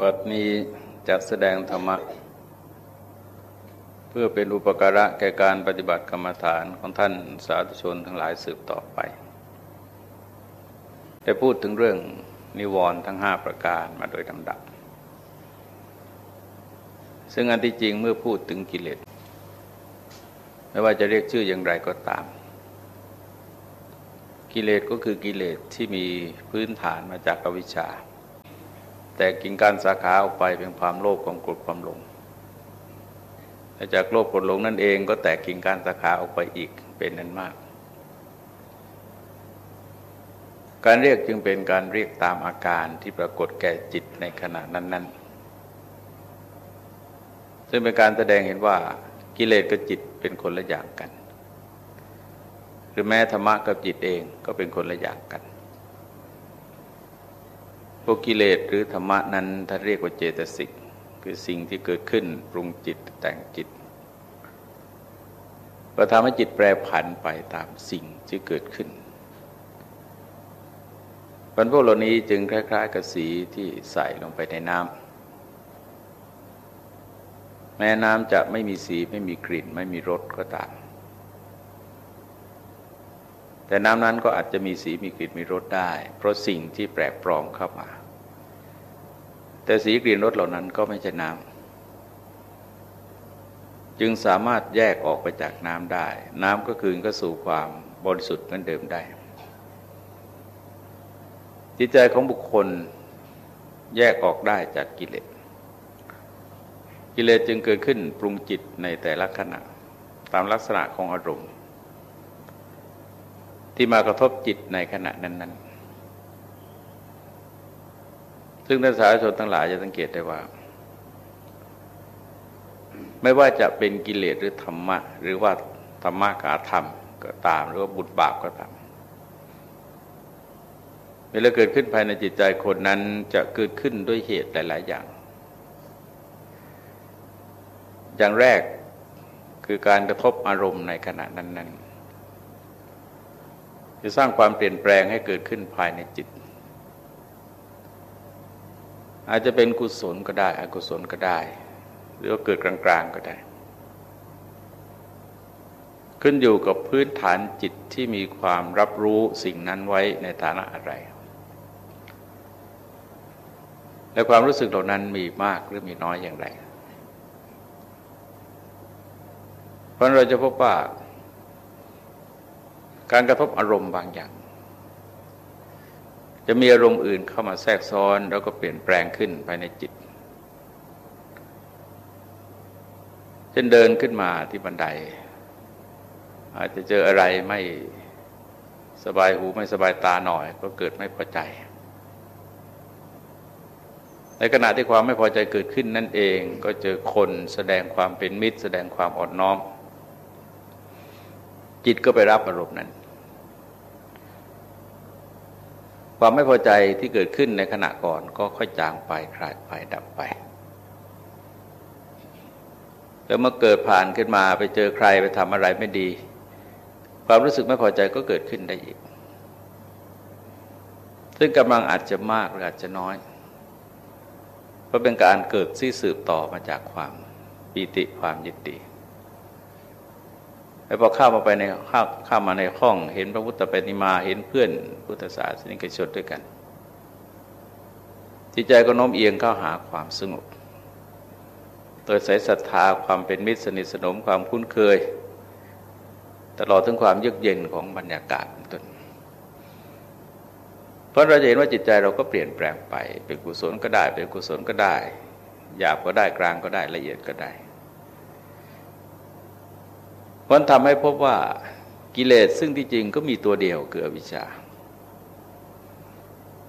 บัดนี้จะแสดงธรรมะ เพื่อเป็นอุปการะแก่การปฏิบัติกรรมฐานของท่านสาธุชนทั้งหลายสืบต่อไป ได้พูดถึงเรื่องนิวรณ์ทั้งห้าประการมาโดยลำดับ ซึ่งอันที่จริงเมื่อพูดถึงกิเลส ไม่ว่าจะเรียกชื่ออย่างไรก็ตาม กิเลสก็คือกิเลสที่มีพื้นฐานมาจากอวิชชา แต่กิ่งการสาขาออกไปเป็นความโลภความโกรธความหลงและจากโลภโกรธหลงนั่นเองก็แตกกิ่งการสาขาออกไปอีกเป็นนั้นมาก การเรียกจึงเป็นการเรียกตามอาการที่ปรากฏแก่จิตในขณะนั้น ๆ ซึ่งเป็นการแสดงเห็นว่ากิเลสกับจิตเป็นคนละอย่างกัน หรือแม้ธรรมะกับจิตเองก็เป็นคนละอย่างกัน พวกกิเลสหรือธรรมะนั้นท่านเรียกว่าเจตสิกคือสิ่งที่เกิดขึ้นปรุงจิตแต่งจิตก็ทำให้จิตแปรผันไปตามสิ่งที่เกิดขึ้นบรรพวกเหล่านี้จึงคล้าย ๆ กับสีที่ใส่ลงไปในน้ำแม้น้ำจะไม่มีสีไม่มีกลิ่น ไม่มีรสก็ตาม แต่น้ำนั้นก็อาจจะมีสีมีกลิ่นมีรสได้ เพราะสิ่งที่แปรปรองเข้ามา แต่สีกลิ่นรสเหล่านั้นก็ไม่ใช่น้ำจึงสามารถแยกออกไปจากน้ำได้ น้ำก็คืนก็สู่ความบริสุทธิ์เหมือนเดิมได้ จิตใจของบุคคลแยกออกได้จากกิเลส กิเลสจึงเกิดขึ้นปรุงจิตในแต่ละขณะ ตามลักษณะของอารมณ์ ที่มากระทบจิตในขณะนั้น ๆ ซึ่งท่านสาธุชนทั้งหลายจะสังเกตได้ว่า ไม่ว่าจะเป็นกิเลสหรือธรรมะ หรือว่าธรรมะกาธรรมก็ตาม หรือว่าบุญบาปก็ตามเวลาเกิดขึ้นภายในจิตใจคนนั้นจะเกิดขึ้นด้วยเหตุหลาย ๆ อย่าง อย่างแรกคือการกระทบอารมณ์ในขณะนั้น ๆ จะสร้างความเปลี่ยนแปลงให้เกิดขึ้นภายในจิต อาจจะเป็นกุศลก็ได้ อกุศลก็ได้ หรือว่าเกิดกลางๆก็ได้ ขึ้นอยู่กับพื้นฐานจิตที่มีความรับรู้สิ่งนั้นไว้ในฐานะอะไร และความรู้สึกเหล่านั้นมีมากหรือมีน้อยอย่างไร เพราะเราจะพบว่า การกระทบอารมณ์บางอย่าง จะมีอารมณ์อื่นเข้ามาแทรกซ้อน แล้วก็เปลี่ยนแปลงขึ้นภายในจิตเช่นเดินขึ้นมาที่บันได อาจจะเจออะไรไม่สบายหูไม่สบายตาหน่อย ก็เกิดไม่พอใจ ในขณะที่ความไม่พอใจเกิดขึ้นนั่นเอง ก็เจอคนแสดงความเป็นมิตร แสดงความอ่อนน้อม จิตก็ไปรับอารมณ์นั้น ความไม่พอใจที่เกิดขึ้นในขณะก่อนก็ค่อยจางไปคลายไปดับไป แล้วเมื่อเกิดผ่านขึ้นมาไปเจอใครไปทำอะไรไม่ดี ความรู้สึกไม่พอใจก็เกิดขึ้นได้อีก ซึ่งกำลังอาจจะมากหรืออาจจะน้อยเพราะเป็นการเกิดที่สืบต่อมาจากความปีติความยินดี แล้วพอเข้ามาไปในเข้าเข้ามาในห้องเห็นพระพุทธปฏิมาเห็นเพื่อนพุทธศาสนิกชนด้วยกัน จิตใจก็โน้มเอียงเข้าหาความสงบ โดยใส่ศรัทธาความเป็นมิตรสนิทสนมความคุ้นเคย ตลอดถึงความเยือกเย็นของบรรยากาศต้นเพราะเราจะเห็นว่าจิตใจเราก็เปลี่ยนแปลงไป เป็นกุศลก็ได้ เป็นกุศลก็ได้หยาบก็ได้กลางก็ได้ละเอียดก็ได้ เพราะทำให้พบว่ากิเลสซึ่งที่จริงก็มีตัวเดียวคืออวิชชา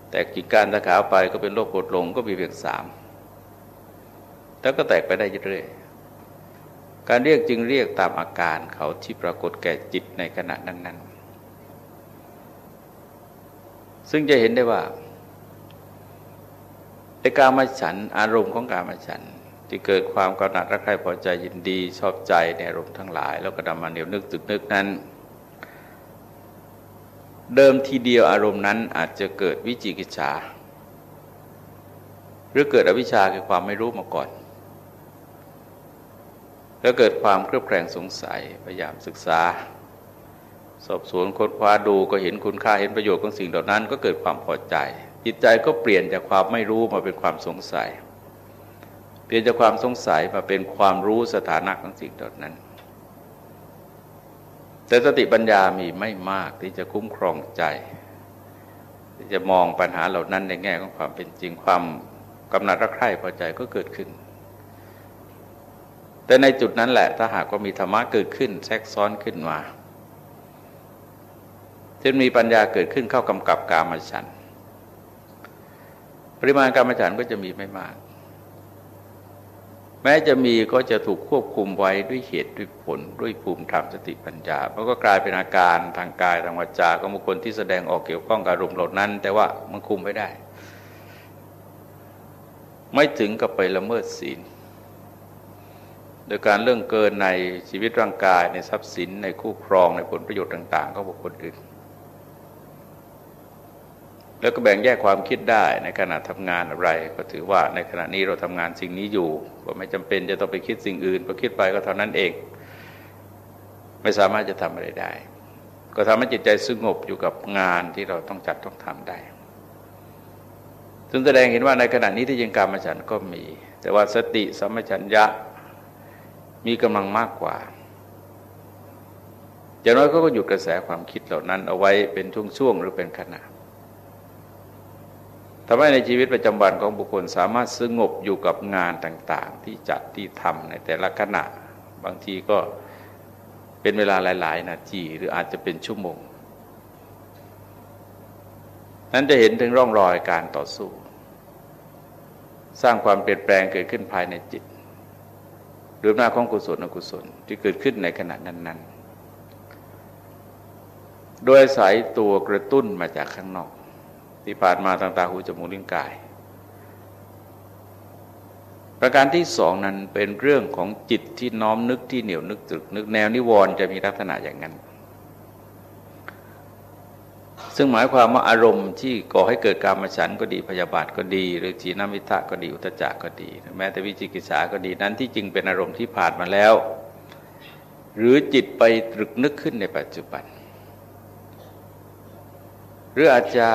แต่กิจการตะขาไปก็เป็นโลกกดลงก็มีเพียงสามแล้วก็แตกไปได้เรื่อยการเรียกจึงเรียกตามอาการเขาที่ปรากฏแก่จิตในขณะนั้นๆ ซึ่งจะเห็นได้ว่าในการมาฉันอารมณ์ของการมาฉัน ที่เกิดความกำหนัดรักใคร่พอใจยินดีชอบใจในอารมณ์ทั้งหลาย แล้วก็ดำมาเหนียวนึกตึกนึกนั้น เดิมทีเดียวอารมณ์นั้นอาจจะเกิดวิจิกิจฉารือเกิดอวิชชาคือความไม่รู้มาก่อน แล้วเกิดความเครือบแคลงสงสัยพยายามศึกษา สอบสวนค้นคว้าดูก็เห็นคุณค่าเห็นประโยชน์ของสิ่งเหล่านั้น ก็เกิดความพอใจ จิตใจก็เปลี่ยนจากความไม่รู้มาเป็นความสงสัย เปลี่ยนจากความสงสัยมาเป็นความรู้สถานะของสิ่งเหล่านั้น แต่สติปัญญามีไม่มากที่จะคุ้มครองใจที่จะมองปัญหาเหล่านั้นในแง่ของความเป็นจริงความกำหนัดรักใคร่พอใจก็เกิดขึ้น แต่ในจุดนั้นแหละถ้าหากว่ามีธรรมะเกิดขึ้น แทรกซ้อนขึ้นมาจนมีปัญญาเกิดขึ้นเข้ากำกับกามฉัน ปริมาณกามฉันก็จะมีไม่มาก แม้จะมีก็จะถูกควบคุมไว้ด้วยเหตุด้วยผลด้วยภูมิธรรมสติปัญญามันก็กลายเป็นอาการทางกายทางวาจาของบุคคลที่แสดงออกเกี่ยวข้องกับอารมณ์เหล่านั้น แต่ว่ามันคุมไม่ได้ ไม่ถึงกับไปละเมิดศีล โดยการเรื่องเกินในชีวิตร่างกายในทรัพย์สินในคู่ครองในผลประโยชน์ต่าง ๆ ของบุคคลอื่น แล้วก็แบ่งแยกความคิดได้ในขณะทำงานอะไร ก็ถือว่าในขณะนี้เราทำงานสิ่งนี้อยู่ก็ไม่จำเป็นจะต้องไปคิดสิ่งอื่นพอคิดไปก็เท่านั้นเอง ไม่สามารถจะทำอะไรได้ ก็ทำให้จิตใจสงบอยู่กับงานที่เราต้องจัดต้องทำได้ซึ่งแสดงเห็นว่าในขณะนี้ที่ยังการมฉันก็มี แต่ว่าสติสัมมชัญญะมีกำลังมากกว่าอย่างน้อยก็หยุดกระแสความคิดเหล่านั้นเอาไว้เป็นช่วงๆหรือเป็นขณะ ทำให้ในชีวิตประจำวันของบุคคลสามารถสงบอยู่กับงานต่างๆ ที่จัดที่ทำในแต่ละขณะ บางทีก็เป็นเวลาหลาย ๆ นาทีหรืออาจจะเป็นชั่วโมง นั้นจะเห็นถึงร่องรอยการต่อสู้ สร้างความเปลี่ยนแปลงเกิดขึ้นภายในจิต หรือหน้าของกุศลอกุศลที่เกิดขึ้นในขณะนั้น ๆ โดยสายตัวกระตุ้นมาจากข้างนอก ที่ผ่านมาทางตาหูจมูกลิ้นกาย ประการที่สองนั้นเป็นเรื่องของจิตที่น้อมนึกที่เหนียวนึกตึกนึกแนวนิวรณ์จะมีลักษณะอย่างนั้น ซึ่งหมายความว่าอารมณ์ที่ก่อให้เกิดการมาฉันก็ดีพยาบาทก็ดี หรือจีนามิทะก็ดีอุตจักก็ดี แม้แต่วิจิกิจฉาก็ดีนั้นที่จริงเป็นอารมณ์ที่ผ่านมาแล้ว หรือจิตไปตรึกนึกขึ้นในปัจจุบัน หรืออาจจะ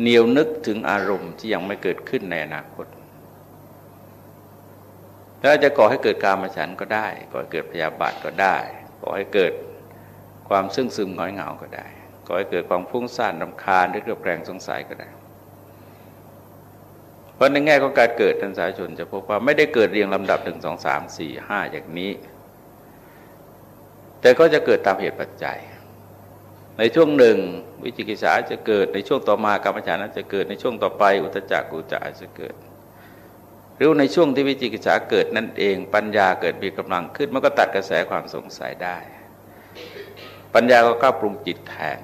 เหนียวนึกถึงอารมณ์ที่ยังไม่เกิดขึ้นในอนาคตแล้วจะก่อให้เกิดการมาฉันก็ได้ ก่อให้เกิดพยาบาทก็ได้ ก่อให้เกิดความซึ่งซึมหงอยเหงาก็ได้ ก่อให้เกิดความฟุ้งซ่านรำคาญหรือเกลียดแกงสงสัยก็ได้ เพราะในแง่ของการเกิดท่านสายชนจะพบว่าไม่ได้เกิดเรียงลำดับหนึ่งสองสามสี่ห้าอย่างนี้ แต่ก็จะเกิดตามเหตุปัจจัย ในช่วงหนึ่ง วิจิกิจฉาจะเกิดในช่วงต่อมากรรมฐานนั้นจะเกิดในช่วงต่อไปอุตจักกุจะอาจะเกิด หรือในช่วงที่วิจิกิจฉาเกิดนั่นเอง ปัญญาเกิดมีกำลังขึ้นมันก็ตัดกระแสความสงสัยได้ ปัญญาก็เข้าปรุงจิตแทน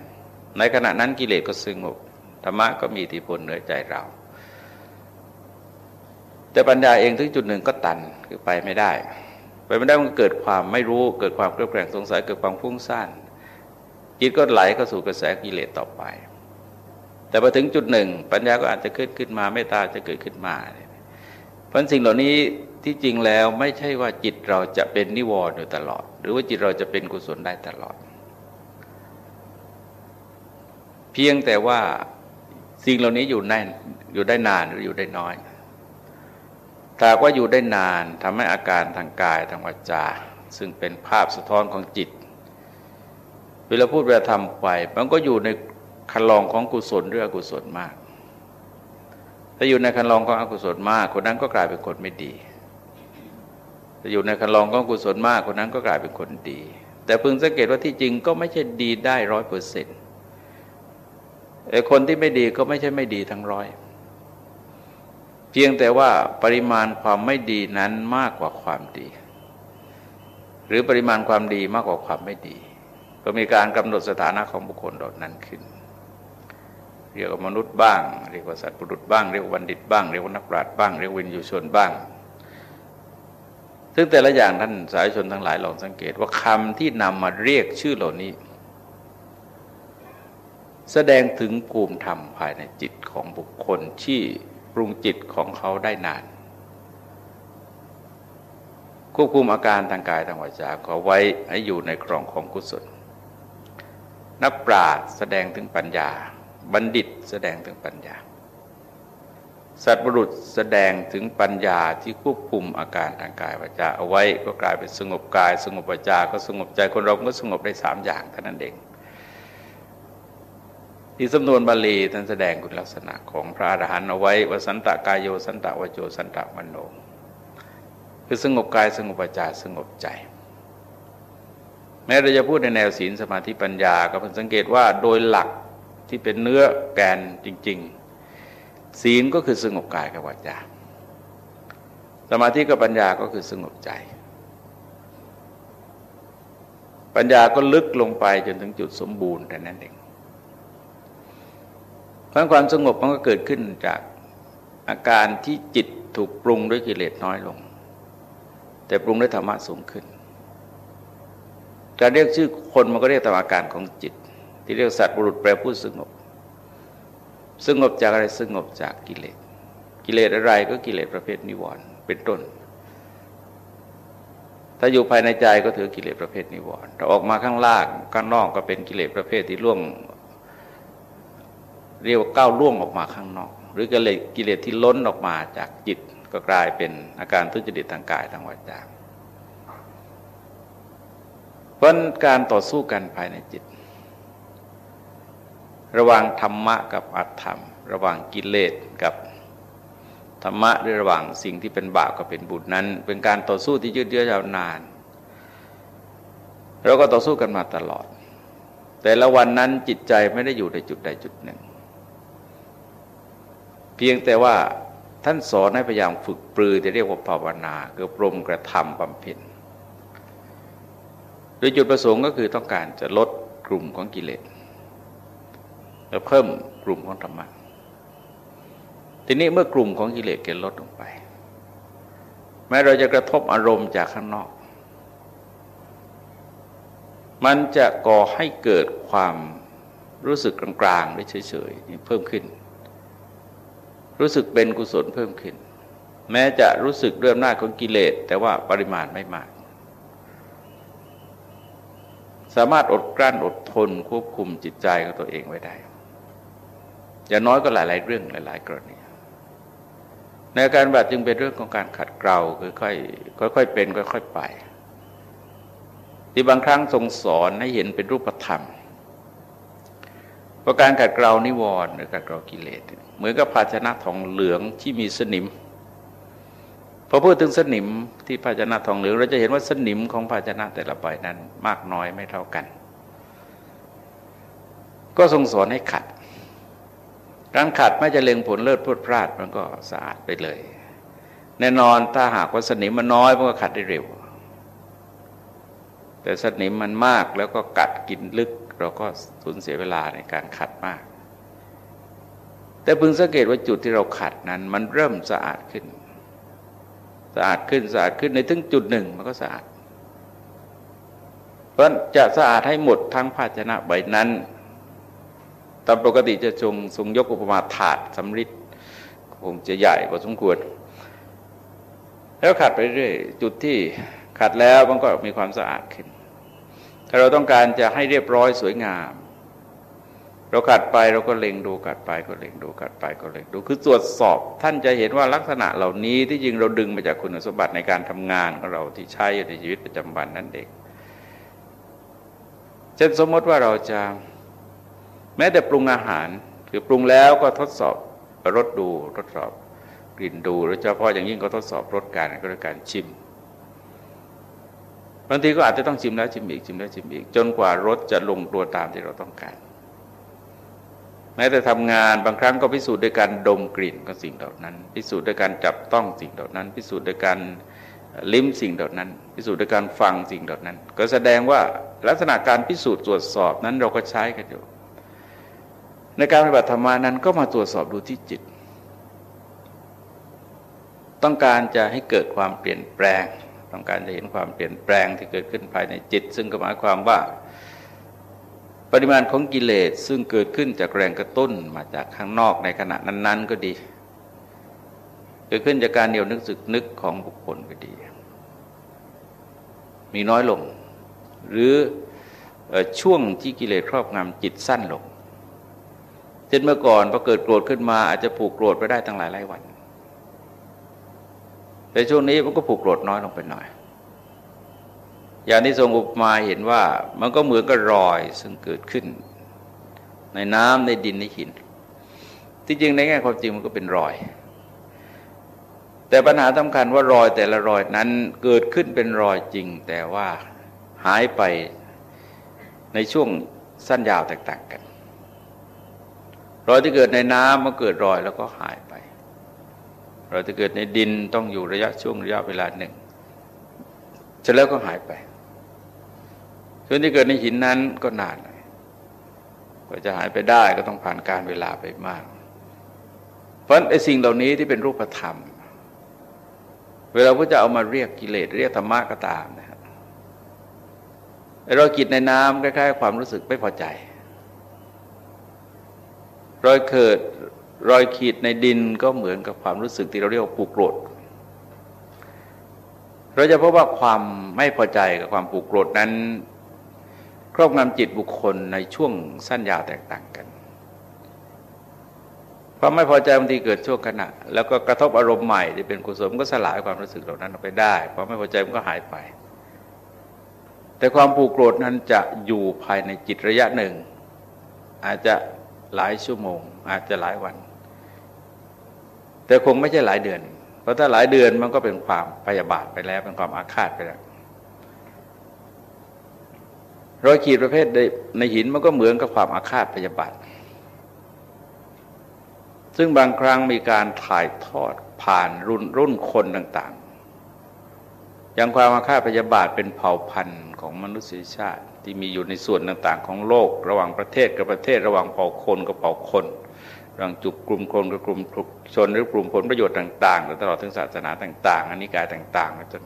ในขณะนั้นกิเลสก็สงบธรรมะก็มีอิทธิพลเหนือใจเรา แต่ปัญญาเองถึงจุดหนึ่งก็ตันคือไปไม่ได้ ไปไม่ได้มันเกิดความไม่รู้เกิดความเครียดแกร่งสงสัยเกิดความฟุ้งซ่าน จิตก็ไหลเข้าสู่กระแสกิเลสต่อไป แต่พอถึงจุดหนึ่ง ปัญญาก็อาจจะขึ้นขึ้นมาไม่ตาจะเกิดขึ้นมาเพราะสิ่งเหล่านี้ที่จริงแล้วไม่ใช่ว่าจิตเราจะเป็นนิวรณ์อยู่ตลอด หรือว่าจิตเราจะเป็นกุศลได้ตลอด เพียงแต่ว่าสิ่งเหล่านี้อยู่ได้อยู่ได้นานหรืออยู่ได้น้อยถ้าว่าอยู่ได้นานทำให้อาการทางกายทางวาจา ซึ่งเป็นภาพสะท้อนของจิต เวลาพูดเวลาทำไป มันก็อยู่ในคันลองของกุศลหรืออกุศลมาก ถ้าอยู่ในคันลองของอกุศลมาก คนนั้นก็กลายเป็นคนไม่ดีถ้าอยู่ในคันลองของกุศลมาก คนนั้นก็กลายเป็นคนดี แต่พึงสังเกตว่าที่จริงก็ไม่ใช่ดีได้ร้อยเปอร์เซ็นต์ไอ้คนที่ไม่ดีก็ไม่ใช่ไม่ดีทั้งร้อย เพียงแต่ว่าปริมาณความไม่ดีนั้นมากกว่าความดี หรือปริมาณความดีมากกว่าความไม่ดี ก็มีการกำหนดสถานะของบุคคลเหล่านั้นขึ้น เรียกว่ามนุษย์บ้าง เรียกว่าสัตว์ปุรุษบ้าง เรียกว่าบัณฑิตบ้าง เรียกว่านักปราชญ์บ้าง เรียกวินยูชนบ้าง ซึ่งแต่ละอย่างท่านสายชนทั้งหลายลองสังเกตว่าคำที่นำมาเรียกชื่อเหล่านี้ แสดงถึงภูมิธรรมภายในจิตของบุคคลที่ปรุงจิตของเขาได้นานควบคุมอาการทางกายทางวาจาขอไว้ให้อยู่ในครองของกุศล นักปราชญ์แสดงถึงปัญญา บัณฑิตแสดงถึงปัญญา สัตว์บุรุษแสดงถึงปัญญาที่ควบคุมอาการทางกายวาจาเอาไว้ก็กลายเป็นสงบกาย สงบวาจา ก็สงบใจคนเราก็สงบได้สามอย่างเท่านั้นเองที่สำนวนบาลีท่านแสดงคุณลักษณะของพระอรหันต์เอาไว้วสันตะกายโยสันตะวโจสันตะมโนคือสงบกายสงบวาจาสงบใจ แม้เราจะพูดในแนวศีลสมาธิปัญญา ก็เพิ่งสังเกตว่าโดยหลักที่เป็นเนื้อแกนจริง ๆ ศีลก็คือสงบกายกับวาจาสมาธิกับปัญญาก็คือสงบใจ ปัญญาก็ลึกลงไปจนถึงจุดสมบูรณ์แต่นั้นเองเพราะความสงบมันก็เกิดขึ้นจากอาการที่จิตถูกปรุงด้วยกิเลสน้อยลง แต่ปรุงด้วยธรรมะสูงขึ้น การเรียกชื่อคนมันก็เรียกตามอาการของจิต ที่เรียกสัตว์บุรุษแปลผู้สงบสงบจากอะไรสงบจากกิเลส กิเลสอะไรก็กิเลสประเภทนิวรณ์เป็นต้น ถ้าอยู่ภายในใจก็ถือกิเลสประเภทนิวรณ์ถ้าออกมาข้างล่างข้างนอกก็เป็นกิเลสประเภทที่ล่วง เรียกว่าก้าวล่วงออกมาข้างนอก หรือกิเลสกิเลสที่ล้นออกมาจากจิตก็กลายเป็นอาการทุจริตทางกายทางวาจา เพราะการต่อสู้กันภายในจิต ระหว่างธรรมะกับอัตธรรม ระหว่างกิเลสกับธรรมะหรือระหว่างสิ่งที่เป็นบาปกับเป็นบุญนั้น เป็นการต่อสู้ที่ยืดเยื้อยาวนานเราก็ต่อสู้กันมาตลอด แต่ละวันนั้นจิตใจไม่ได้อยู่ในจุดใดจุดหนึ่ง เพียงแต่ว่าท่านสอนให้พยายามฝึกปรือที่เรียกว่าภาวนา คือปรมกระทำบำเพ็ญ โดยจุดประสงค์ก็คือต้องการจะลดกลุ่มของกิเลสและเพิ่มกลุ่มของธรรมะทีนี้เมื่อกลุ่มของกิเลสเกิดลดลงไป แม้เราจะกระทบอารมณ์จากข้างนอก มันจะก่อให้เกิดความรู้สึกกลางๆหรือเฉยๆเพิ่มขึ้น รู้สึกเป็นกุศลเพิ่มขึ้น แม้จะรู้สึกเรื่อหน้าของกิเลสแต่ว่าปริมาณไม่มาก สามารถอดกลั้นอดทนควบคุมจิตใจของตัวเองไว้ได้ อย่างน้อยก็หลาย ๆ เรื่องหลาย ๆ กรณี ในการบัติจึงเป็นเรื่องของการขัดเกลาค่อยๆค่อยๆเป็นค่อยๆไปที่บางครั้งทรงสอนให้เห็นเป็นรูปธรรมเพราะการขัดเกลานิวรณ์หรือขัดเกลากิเลสเหมือนกับภาชนะทองเหลืองที่มีสนิม พอพูดถึงสนิมที่ภาชนะทองเหลืองเราจะเห็นว่าสนิมของภาชนะแต่ละใบนั้น มากน้อยไม่เท่ากัน ก็ทรงสอนให้ขัด การขัดไม่จะเล็งผลเลิศพุดพลาดมันก็สะอาดไปเลย แน่นอนถ้าหากว่าสนิมมันน้อยมันก็ขัดได้เร็ว แต่สนิมมันมากแล้วก็กัดกินลึก เราก็สูญเสียเวลาในการขัดมาก แต่พึงสังเกตว่าจุดที่เราขัดนั้น มันเริ่มสะอาดขึ้น สะอาดขึ้นสะอาดขึ้นในถึงจุดหนึ่งมันก็สะอาด เพราะจะสะอาดให้หมดทั้งภาชนะใบนั้น ตามปกติจะทรงทรงยกอุปมาถาดสำริดคงจะใหญ่พอสมควร แล้วขัดไปเรื่อยจุดที่ขัดแล้วมันก็มีความสะอาดขึ้น ถ้าเราต้องการจะให้เรียบร้อยสวยงาม เราขัดไปเราก็เล็งดูขัดไปก็เล็งดูขัดไปก็เล็งดูคือตรวจสอบท่านจะเห็นว่าลักษณะเหล่านี้ที่จริงเราดึงมาจากคุณสมบัติในการทำงานของเราที่ใช้อยู่ในชีวิตประจำวันนั่นเองเช่นสมมติว่าเราจะแม้แต่ปรุงอาหารคือปรุงแล้วก็ทดสอบรสดูทดสอบกลิ่นดูโดยเฉพาะอย่างยิ่งก็ทดสอบรสการก็ด้วยการชิมบางทีก็อาจจะต้องชิมแล้วชิมอีกชิมแล้วชิมอีก จนกว่ารสจะลงตัวตามที่เราต้องการ แม้แต่ทำงานบางครั้งก็พิสูจน์ด้วยการดมกลิ่นของสิ่งเหล่านั้น พิสูจน์ด้วยการจับต้องสิ่งเหล่านั้น พิสูจน์ด้วยการลิ้มสิ่งเหล่านั้น พิสูจน์ด้วยการฟังสิ่งเหล่านั้น ก็แสดงว่าลักษณะการพิสูจน์ตรวจสอบนั้นเราก็ใช้กันอยู่ในการปฏิบัติธรรมานั้นก็มาตรวจสอบดูที่จิต ต้องการจะให้เกิดความเปลี่ยนแปลง ต้องการจะเห็นความเปลี่ยนแปลงที่เกิดขึ้นภายในจิต ซึ่งก็หมายความว่า ปริมาณของกิเลสซึ่งเกิดขึ้นจากแรงกระตุ้นมาจากข้างนอกในขณะนั้น ๆ ก็ดี เกิดขึ้นจากการเหนียวนึกสึกนึกของบุคคลก็ดี มีน้อยลง หรือช่วงที่กิเลสครอบงำจิตสั้นลงเช่นเมื่อก่อนพอเกิดโกรธขึ้นมาอาจจะผูกโกรธไปได้ตั้งหลายหลายวัน แต่ช่วงนี้มันก็ผูกโกรธน้อยลงไปหน่อย อย่างที่ทรงอุปมาเห็นว่ามันก็เหมือนกับรอยซึ่งเกิดขึ้น ในน้ำในดินในหิน ที่จริงในแง่ความจริงมันก็เป็นรอย แต่ปัญหาสำคัญว่ารอยแต่ละรอยนั้นเกิดขึ้นเป็นรอยจริง แต่ว่าหายไปในช่วงสั้นยาวแตกต่างกัน รอยที่เกิดในน้ำมันเกิดรอยแล้วก็หายไป รอยที่เกิดในดินต้องอยู่ระยะช่วงระยะเวลาหนึ่งเสร็จแล้วก็หายไป ส่วนที่เกิดในหินนั้นก็นานเลยกว่าจะหายไปได้ก็ต้องผ่านการเวลาไปมาก เพราะไอ้สิ่งเหล่านี้ที่เป็นรูปธรรม เวลาพระจะเอามาเรียกกิเลสเรียกธรรมะก็ตามนะครับรอยขีดในน้ำคล้ายๆ ความรู้สึกไม่พอใจ รอยเกิดรอยขีดในดินก็เหมือนกับความรู้สึกที่เราเรียกว่าผูกโกรธ เราจะพบว่าความไม่พอใจกับความผูกโกรธนั้น ครอบงำจิตบุคคลในช่วงสั้นยาวแตกต่างกันความไม่พอใจบางทีเกิดช่วงขณะ แล้วก็กระทบอารมณ์ใหม่ที่เป็นกุศลก็สลายความรู้สึกเหล่านั้นออกไปได้ความไม่พอใจมันก็หายไป แต่ความผูกโกรธนั้นจะอยู่ภายในจิตระยะหนึ่ง อาจจะหลายชั่วโมง อาจจะหลายวัน แต่คงไม่ใช่หลายเดือน เพราะถ้าหลายเดือนมันก็เป็นความพยาบาทไปแล้วเป็นความอาฆาตไปแล้ว รอยขีดประเภทในหินมันก็เหมือนกับความอาฆาตพยาบาท ซึ่งบางครั้งมีการถ่ายทอดผ่านรุ่นรุ่นคนต่างๆ อย่างความอาฆาตพยาบาทเป็นเผ่าพันธุ์ของมนุษยชาติที่มีอยู่ในส่วนต่างๆ ของโลก ระหว่างประเทศกับประเทศระหว่างเผ่าคนกับเผ่าคนระหว่างจุกกลุ่มคนกับกลุ่มชนหรือกลุ่มผลประโยชน์ต่างๆตลอดถึงศาสนาต่าง ๆอันนี้กายต่างๆจน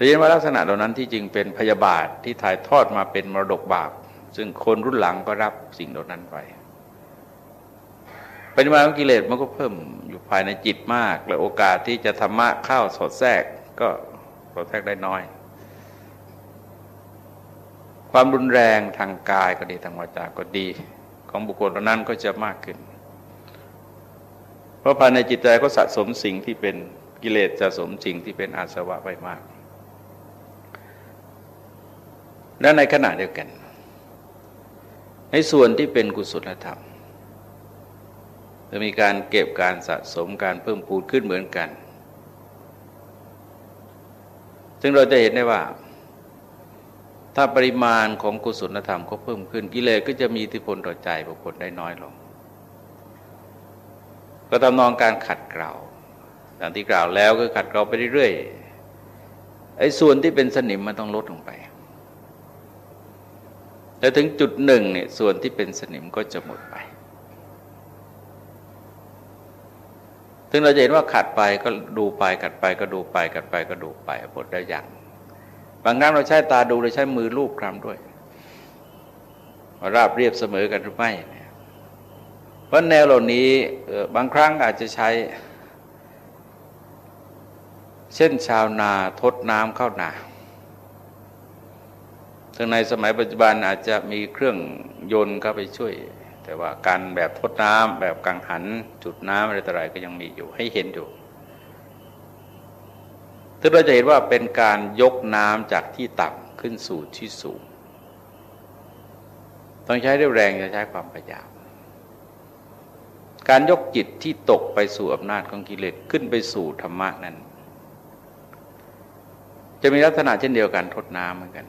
เรียนว่าลักษณะเหล่านั้นที่จริงเป็นพยาบาทที่ถ่ายทอดมาเป็นมรดกบาป ซึ่งคนรุ่นหลังก็รับสิ่งเหล่านั้นไปปริมาณของกิเลสมันก็เพิ่มอยู่ภายในจิตมาก และโอกาสที่จะธรรมะเข้าสอดแทรกก็โปรเทคได้น้อย ความรุนแรงทางกายก็ดีทางวาจาก็ดี ของบุคคลเหล่านั้นก็จะมากขึ้น เพราะภายในจิตใจก็สะสมสิ่งที่เป็นกิเลสสะสมสิ่งที่เป็นอาสวะไปมาก และในขณะเดียวกัน ในส่วนที่เป็นกุศลธรรมจะมีการเก็บการสะสมการเพิ่มพูนขึ้นเหมือนกัน ซึ่งเราจะเห็นได้ว่า ถ้าปริมาณของกุศลธรรมก็เพิ่มขึ้นกิเลสก็จะมีอิทธิพลต่อใจบุคคลได้น้อยลง ก็ทำนองการขัดเกลาอย่างที่กล่าวแล้วก็ขัดเกลาไปเรื่อยๆไอ้ส่วนที่เป็นสนิมมันต้องลดลงไป แต่ถึงจุดหนึ่งเนี่ยส่วนที่เป็นสนิมก็จะหมดไปซึ่งเราจะเห็นว่าขัดไปก็ดูไปขัดไปก็ดูไปขัดไปก็ดูไปหมดได้อย่างบางครั้งเราใช้ตาดูเราใช้มือลูบคลำด้วยราบเรียบเสมอกันหรือไม่เพราะแนวเหล่านี้บางครั้งอาจจะใช้ เช่นชาวนาทดน้ำเข้านา ซึ่งในสมัยปัจจุบันอาจจะมีเครื่องยนต์เข้าไปช่วย แต่ว่าการแบบทดน้ำแบบกังหันจุดน้ำอะไรต่ออะไรก็ยังมีอยู่ให้เห็นอยู่ซึ่งเราจะเห็นว่าเป็นการยกน้ำจากที่ต่ำขึ้นสู่ที่สูง ต้องใช้เรี่ยวแรงจะใช้ความพยายามการยกจิตที่ตกไปสู่อำนาจของกิเลสขึ้นไปสู่ธรรมะนั้น จะมีลักษณะเช่นเดียวกันทดน้ำเหมือนกัน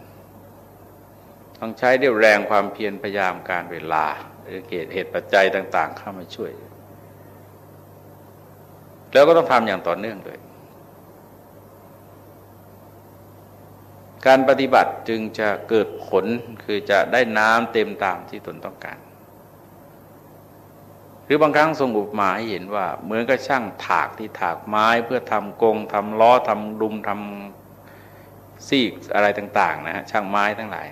ต้องใช้เรี่ยวแรงความเพียรพยายามการเวลา หรือเหตุเหตุปัจจัยต่าง ๆ เข้ามาช่วย แล้วก็ต้องทำอย่างต่อเนื่องด้วย การปฏิบัติจึงจะเกิดผลคือจะได้น้ำเต็มตามที่ตนต้องการหรือบางครั้งทรงอุปมาให้เห็นว่า เหมือนกับช่างถากที่ถากไม้เพื่อทำกงทำล้อทำดุมทำซีกอะไรต่าง ๆ นะฮะช่างไม้ทั้งหลาย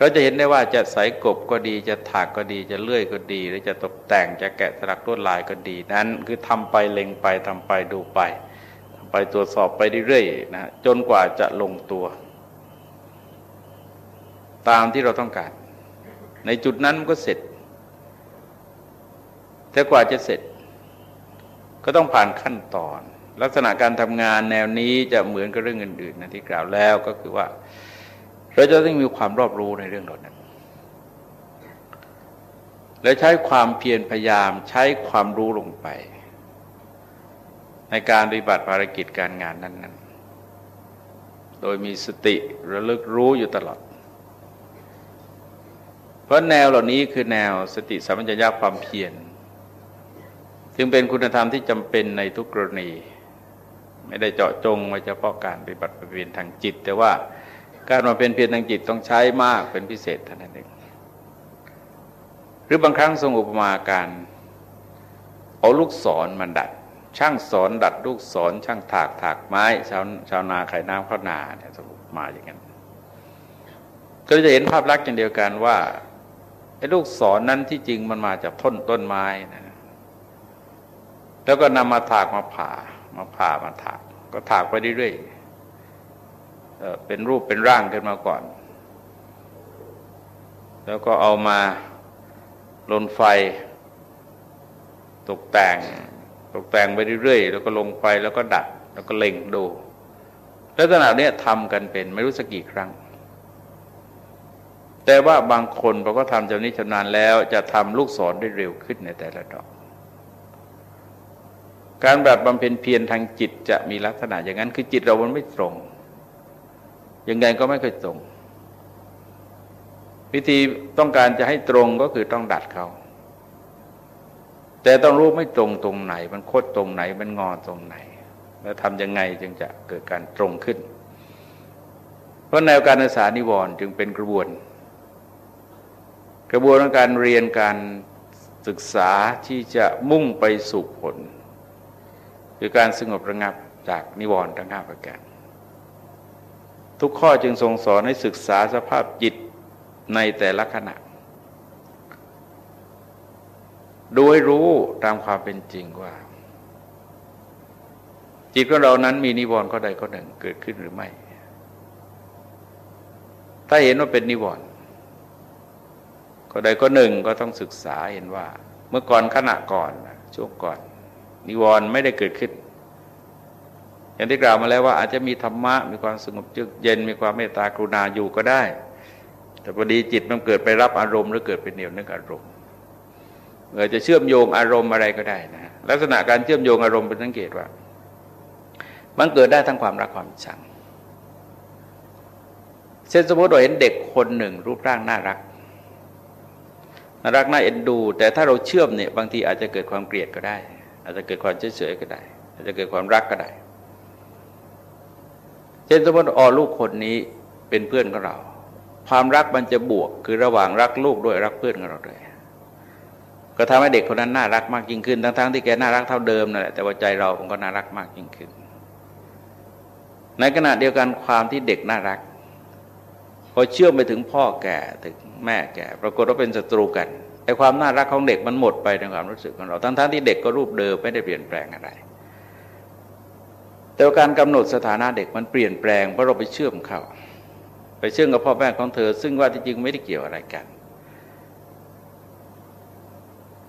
เราจะเห็นได้ว่าจะใสกบก็ดี จะถากก็ดี จะเลื่อยก็ดี หรือจะตกแต่งจะแกะสลักลวดลายก็ดี นั้น คือทำไปเล็งไปทำไปดูไปทำไปตรวจสอบไปเรื่อยๆนะจนกว่าจะลงตัว ตามที่เราต้องการ ในจุดนั้นมันก็เสร็จ แต่กว่าจะเสร็จ ก็ต้องผ่านขั้นตอน ลักษณะการทำงานแนวนี้จะเหมือนกับเรื่องอื่นๆนะที่กล่าวแล้วก็คือว่า เราจะต้องมีความรอบรู้ในเรื่องเหล่านั้น และใช้ความเพียรพยายามใช้ความรู้ลงไป ในการปฏิบัติภารกิจการงานนั้น ๆ โดยมีสติระลึกรู้อยู่ตลอด เพราะแนวเหล่านี้คือแนวสติสัมปชัญญะความเพียรจึงเป็นคุณธรรมที่จำเป็นในทุกกรณี ไม่ได้เจาะจงไว้เฉพาะการปฏิบัติปฏิบัติทางจิต แต่ว่า การมาเป็นเพียรทางจิตต้องใช้มากเป็นพิเศษเท่านั้นเองหรือบางครั้งทรงอุปมาการเอาลูกศรมันดัด ช่างสอนดัดลูกศรช่างถากถากไม้ ชาวชาวนาไข่น้ำข้าวนาเนี่ยสมมาอย่างนั้นก็จะเห็นภาพลักษณ์อย่างเดียวกันว่าไอ้ลูกศรนนั้นที่จริงมันมาจากต้นต้นไม้นะแล้วก็นำมาถากมาผ่ามาผ่ามาถาก ก็ถากไปเรื่อยๆ เป็นรูปเป็นร่างขึ้นมาก่อน แล้วก็เอามาลนไฟ ตกแต่ง ตกแต่งไปเรื่อยๆ แล้วก็ลงไฟแล้วก็ดัด แล้วก็เล็งดู ลักษณะนี้ทำกันเป็นไม่รู้สักกี่ครั้ง แต่ว่าบางคนพอก็ทำจำนี้ชำนาญแล้วจะทำลูกศรได้เร็วขึ้นในแต่ละดอกการแบบบำเพ็ญเพียรทางจิตจะมีลักษณะอย่างนั้นคือจิตเรามันไม่ตรง ยังไงก็ไม่เคยตรง วิธีต้องการจะให้ตรงก็คือต้องดัดเขาแต่ต้องรู้ไม่ตรงตรงไหน มันโคตรตรงไหน มันงอตรงไหน แล้วทำยังไงจึงจะเกิดการตรงขึ้น เพราะแนวการศึกษานิวรณ์จึงเป็นกระบวน กระบวนการเรียนการศึกษาที่จะมุ่งไปสู่ผล คือการสงบระงับจากนิวรณ์ทั้งห้าประการ ทุกข้อจึงทรงสอนให้ศึกษาสภาพจิตในแต่ละขณะ โดยรู้ตามความเป็นจริงว่า จิตของเรานั้นมีนิวรณ์ข้อใดข้อหนึ่งเกิดขึ้นหรือไม่ ถ้าเห็นว่าเป็นนิวรณ์ข้อใดข้อหนึ่งก็ต้องศึกษาเห็นว่า เมื่อก่อนขณะก่อนช่วงก่อน นิวรณ์ไม่ได้เกิดขึ้น อย่างที่กล่าวมาแล้วว่าอาจจะมีธรรมะมีความสงบจึกเย็นมีความเมตตากรุณาอยู่ก็ได้ แต่พอดีจิตมันเกิดไปรับอารมณ์หรือเกิดเป็นเหนียวนึกอารมณ์เมื่อจะเชื่อมโยงอารมณ์อะไรก็ได้นะลักษณะการเชื่อมโยงอารมณ์เป็นสังเกตว่า มันเกิดได้ทั้งความรักความชัง เช่นสมมติเราเห็นเด็กคนหนึ่ง รูปร่างน่ารักน่ารักน่าเอ็นดู แต่ถ้าเราเชื่อมเนี่ยบางทีอาจจะเกิดความเกลียดก็ได้ อาจจะเกิดความเฉยๆก็ได้ อาจจะเกิดความรักก็ได้ ช่นสมมติอ๋อลูกคนนี้เป็นเพื่อนของเรา ความรักมันจะบวกคือระหว่างรักลูกด้วยรักเพื่อนของเราด้วยก็ทำให้เด็กคนนั้นน่ารักมากยิ่งขึ้น ทั้งๆที่แกน่ารักเท่าเดิมนั่นแหละแต่ว่าใจเราผมก็น่ารักมากยิ่งขึ้น ในขณะเดียวกันความที่เด็กน่ารัก พอเชื่อมไปถึงพ่อแก่ถึงแม่แก่ ปรากฏว่าเป็นศัตรูกันไอ้ความน่ารักของเด็กมันหมดไปในความรู้สึกของเรา ทั้งๆที่เด็กก็รูปเดิมไม่ได้เปลี่ยนแปลงอะไร แต่การกำหนดสถานะเด็กมันเปลี่ยนแปลงเพราะเราไปเชื่อมเขาไปเชื่อมกับพ่อแม่ของเธอ ซึ่งว่าที่จริงไม่ได้เกี่ยวอะไรกัน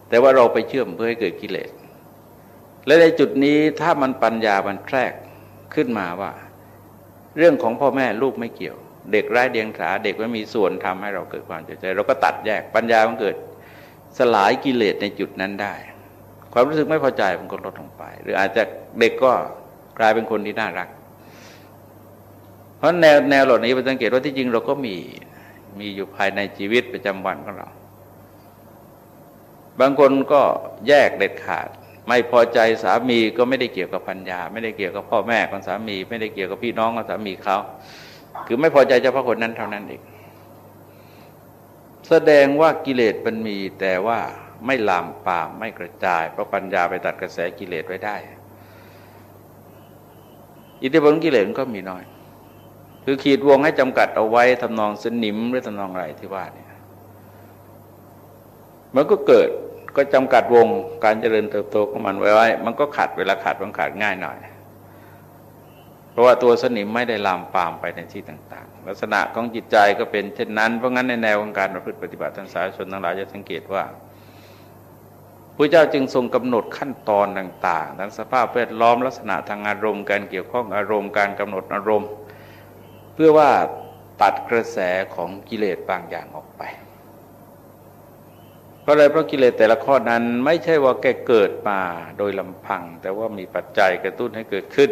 แต่ว่าเราไปเชื่อมเพื่อให้เกิดกิเลสและในจุดนี้ถ้ามันปัญญามันแทรกขึ้นมาว่า เรื่องของพ่อแม่ลูกไม่เกี่ยว เด็กไร้เดียงสาเด็กไม่มีส่วนทำให้เราเกิดความเใจ เราก็ตัดแยกปัญญามันเกิดสลายกิเลสในจุดนั้นได้ ความรู้สึกไม่พอใจมันก็ลดลงไป หรืออาจจะเด็กก็ ลายเป็นคนที่น่ารัก เพราะแนวแนวเหล่านี้ไปสังเกตว่าที่จริงเราก็มีมีอยู่ภายในชีวิตประจำวันของเรา บางคนก็แยกเด็ดขาด ไม่พอใจสามีก็ไม่ได้เกี่ยวกับพัญญา ไม่ได้เกี่ยวกับพ่อแม่ของสามี ไม่ได้เกี่ยวกับพี่น้องของสามีเขาคือไม่พอใจเฉพาะคนนั้นเท่านั้นเองแสดงว่ากิเลสมันมีแต่ว่าไม่ลามปามไม่กระจาย เพราะปัญญาไปตัดกระแสกิเลสไว้ได้ อิทธิพลกิเลสก็มีน้อย คือขีดวงให้จำกัดเอาไว้ทำนองสนิมหรือทำนองไรที่ว่าเนี่ยมันก็เกิดก็จำกัดวงการเจริญเติบโตของมันไว้ไว้มันก็ขัดเวลาขัดมันขัดง่ายหน่อย เพราะว่าตัวสนิมไม่ได้ลามปามไปในที่ต่าง ๆ ลักษณะของจิตใจก็เป็นเช่นนั้น เพราะงั้นในแนวของการประพฤติปฏิบัติทางสายชนทั้งหลายจะสังเกตว่า พระเจ้าจึงทรงกำหนดขั้นตอนต่าง ๆ ทั้งสภาพแวดล้อมลักษณะทางอารมณ์การเกี่ยวข้องอารมณ์การกำหนดอารมณ์ เพื่อว่าตัดกระแสของกิเลสบางอย่างออกไปเพราะอะไรเพราะกิเลสแต่ละข้อนั้นไม่ใช่ว่าแกเกิดมาโดยลำพัง แต่ว่ามีปัจจัยกระตุ้นให้เกิดขึ้น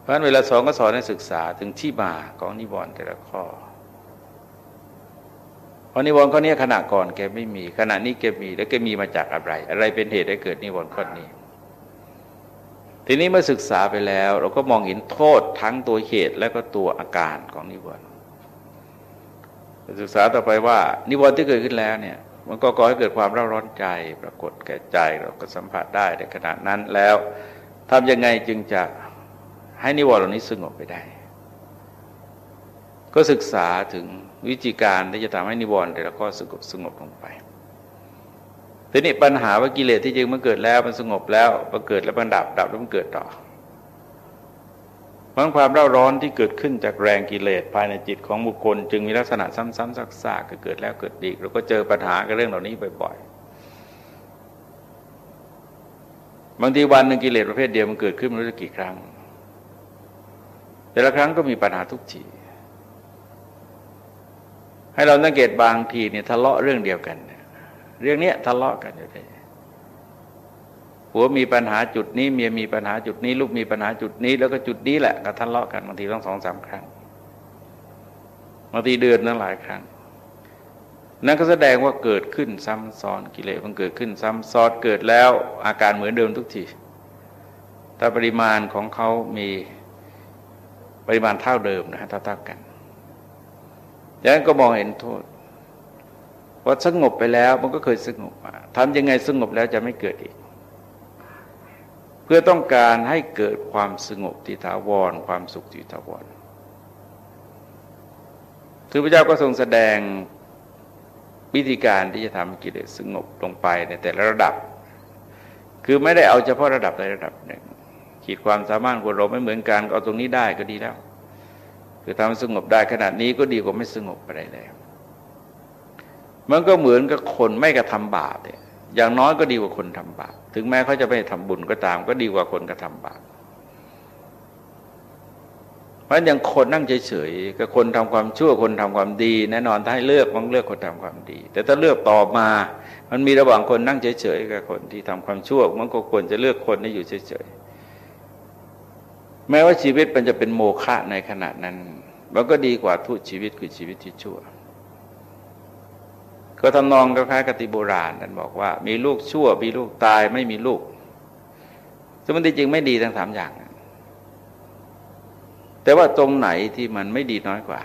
เพราะฉะนั้นเวลาสอนก็สอนให้ศึกษาถึงที่มาของนิวรณ์แต่ละข้อ เพราะนิวรณ์ข้อนี้ขณะก่อนแกไม่มีขณะนี้แกมีแล้วแกมีมาจากอะไร อะไรเป็นเหตุให้เกิดนิวรณ์ข้อนี้ ทีนี้เมื่อศึกษาไปแล้ว เราก็มองเห็นโทษทั้งตัวเหตุและก็ตัวอาการของนิวรณ์ศึกษาต่อไปว่า นิวรณ์ที่เกิดขึ้นแล้วเนี่ยมันก็ก่อให้เกิดความร้อนร้อนใจ ปรากฏแก่ใจเราก็สัมผัสได้ในขณะนั้นแล้วทำยังไงจึงจะให้นิวรณ์เหล่านี้สงบไปได้ ก็ศึกษาถึงวิธีการที่จะทำให้นิวรณ์แต่ละข้อสงบสงบลงไปทีนี้ปัญหาว่ากิเลสที่จริงมันเกิดแล้วมันสงบแล้วมันเกิดแล้วมันดับดับแล้วมันเกิดต่อเพราะความเร่าร้อนที่เกิดขึ้นจากแรงกิเลสภายในจิตของบุคคล จึงมีลักษณะซ้ำๆซักๆเกิดแล้วเกิดอีกเราก็เจอปัญหากับเรื่องเหล่านี้บ่อยๆบางทีวันหนึ่งกิเลสประเภทเดียวมันเกิดขึ้นไม่รู้กี่ครั้ง แต่ละครั้งก็มีปัญหาทุกที ให้เราสังเกตบางทีเนี่ยทะเลาะเรื่องเดียวกัน เรื่องนี้ทะเลาะกันอยู่ได้ผัวมีปัญหาจุดนี้เมียมีปัญหาจุดนี้ ลูกมีปัญหาจุดนี้ แล้วก็จุดนี้แหละก็ทะเลาะกันบางทีต้องสองสามครั้งบางทีเดือนนั้นหลายครั้ง นั่นก็แสดงว่าเกิดขึ้นซ้ำซ้อนกิเลสมันเกิดขึ้นซ้ำซ้อนเกิดแล้วอาการเหมือนเดิมทุกทีแต่ปริมาณของเขามีปริมาณเท่าเดิมนะฮะเท่าๆกัน ดังนั้นก็มองเห็นโทษว่าสงบไปแล้วมันก็เคยสงบมาทำยังไงสงบแล้วจะไม่เกิดอีก เพื่อต้องการให้เกิดความสงบที่ถาวร ความสุขที่ถาวรคือพระเจ้าก็ทรงแสดงวิธีการที่จะทำกิเลสสงบลงไปในแต่ละระดับ คือไม่ได้เอาเฉพาะระดับใดระดับหนึ่งขีดความสามารถของเราไม่เหมือนกันเอาตรงนี้ได้ก็ดีแล้ว คือทำสงบได้ขนาดนี้ก็ดีกว่าไม่สงบไปได้แล้ว มันก็เหมือนกับคนไม่กระทำบาปเนี่ยอย่างน้อยก็ดีกว่าคนทำบาปถึงแม้เขาจะไม่ทำบุญก็ตาม ก็ดีกว่าคนกระทำบาปเพราะอย่างคนนั่งเฉยๆกับคนทำความชั่วคนทำความดี แน่นอนถ้าให้เลือกต้องเลือกคนทำความดี แต่ถ้าเลือกต่อมา มันมีระหว่างคนนั่งเฉยๆกับคนที่ทำความชั่ว มันก็ควรจะเลือกคนที่อยู่เฉยๆ แม้ว่าชีวิตมันจะเป็นโมฆะในขณะนั้น มันก็ดีกว่าทุกชีวิตคือชีวิตที่ชั่ว ก็ทำนองคล้ายๆกติโบราณนั่นบอกว่า มีลูกชั่ว มีลูกตายไม่มีลูกสมมติจริงไม่ดีทั้งสามอย่าง แต่ว่าตรงไหนที่มันไม่ดีน้อยกว่า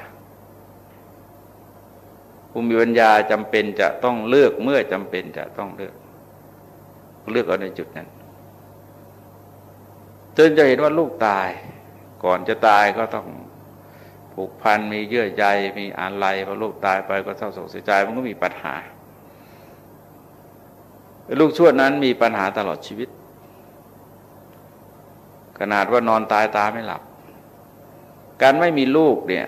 ภูมิปัญญาจำเป็นจะต้องเลือกเมื่อจำเป็นจะต้องเลือก เลือกเอาในจุดนั้น จนจะเห็นว่าลูกตาย ก่อนจะตายก็ต้องผูกพันมีเยื่อใยมีอะไรพอลูกตายไปก็เศร้าโศกเสียใจมันก็มีปัญหา ลูกชั่วนั้นมีปัญหาตลอดชีวิต ขนาดว่านอนตายตาไม่หลับ การไม่มีลูกเนี่ย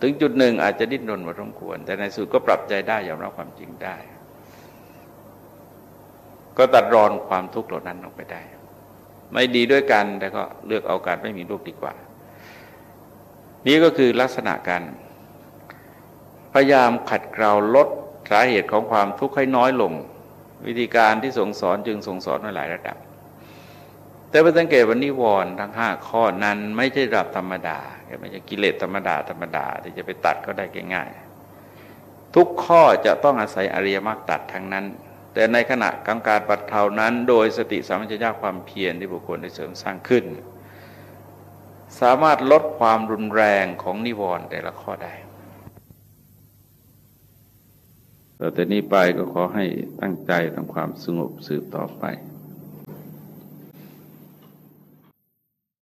ถึงจุดหนึ่งอาจจะดิ้นรนมาสมควร แต่ในสุดก็ปรับใจได้ยอมรับความจริงได้ ก็ตัดรอนความทุกข์เหล่านั้นออกไปได้ ไม่ดีด้วยกัน แต่ก็เลือกเอาการไม่มีลูกดีกว่า นี่ก็คือลักษณะการพยายามขัดเกลาลดสาเหตุของความทุกข์ให้น้อยลง วิธีการที่ทรงสอนจึงทรงสอนในหลายระดับ แต่ไปสังเกตว่านิวรณ์ทั้งห้าข้อนั้นไม่ใช่ระดับธรรมดาไม่ใช่กิเลสธรรมดาธรรมดาที่จะไปตัดก็ได้ง่ายๆทุกข้อจะต้องอาศัยอริยมรรคตัดทั้งนั้น แต่ในขณะกลางการปัดเทานั้น โดยสติสัมปชัญญะความเพียรที่บุคคลได้เสริมสร้างขึ้น สามารถลดความรุนแรงของนิวรณ์แต่ละข้อได้ต่อแต่นี้ไปก็ขอให้ตั้งใจทำความสงบสืบต่อไป